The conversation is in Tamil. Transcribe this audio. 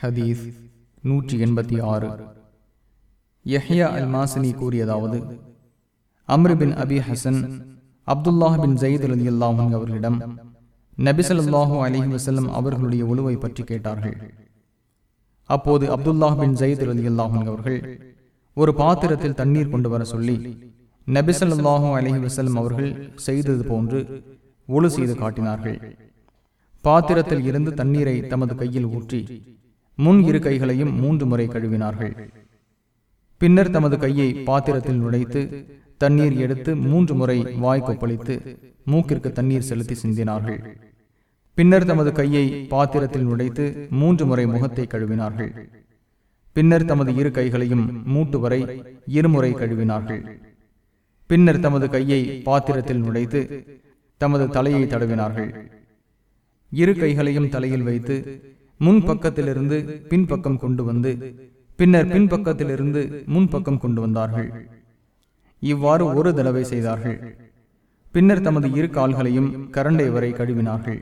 ஹதீஸ் நூற்றி எண்பத்தி ஆறு. யஹ்யா அல் மாசினி கூறியதாவது அம்ருபின் அபி ஹசன் அப்துல்லாஹ் பின் ஜயீத் அலி அல்லாஹன் அவர்களிடம் நபிசல்லாஹூ அலி வசல்லம் அவர்களுடைய உழுவை பற்றி கேட்டார்கள். அப்போது அப்துல்லாஹ் பின் ஜயீத் அலி அல்லாஹன் அவர்கள் ஒரு பாத்திரத்தில் தண்ணீர் கொண்டு வர சொல்லி நபிசல்லாஹூ அலிஹி வசல்லம் அவர்கள் செய்தது போன்று ஒழு செய்து காட்டினார்கள். பாத்திரத்தில் இருந்து தண்ணீரை தமது கையில் ஊற்றி முன் இரு கைகளையும் மூன்று முறை கழுவினார்கள். பின்னர் தமது கையை பாத்திரத்தில் நுழைத்து தண்ணீர் எடுத்து மூன்று முறை வாய் கொப்பளித்து மூக்கிற்கு தண்ணீர் செலுத்தி சிந்தினார்கள். பின்னர் தமது கையை பாத்திரத்தில் நுழைத்து மூன்று முறை முகத்தை கழுவினார்கள். பின்னர் தமது இரு கைகளையும் மூட்டு வரை இருமுறை கழுவினார்கள். பின்னர் தமது கையை பாத்திரத்தில் நுழைத்து தமது தலையை தடவினார்கள். இரு கைகளையும் தலையில் வைத்து முன் பக்கத்திலிருந்து பின்பக்கம் கொண்டு வந்து பின்னர் பின்பக்கத்திலிருந்து முன்பக்கம் கொண்டு வந்தார்கள். இவ்வாறு ஒரு தடவை செய்தார்கள். பின்னர் தமது இரு கால்களையும் கரண்டை வரை கழுவினார்கள்.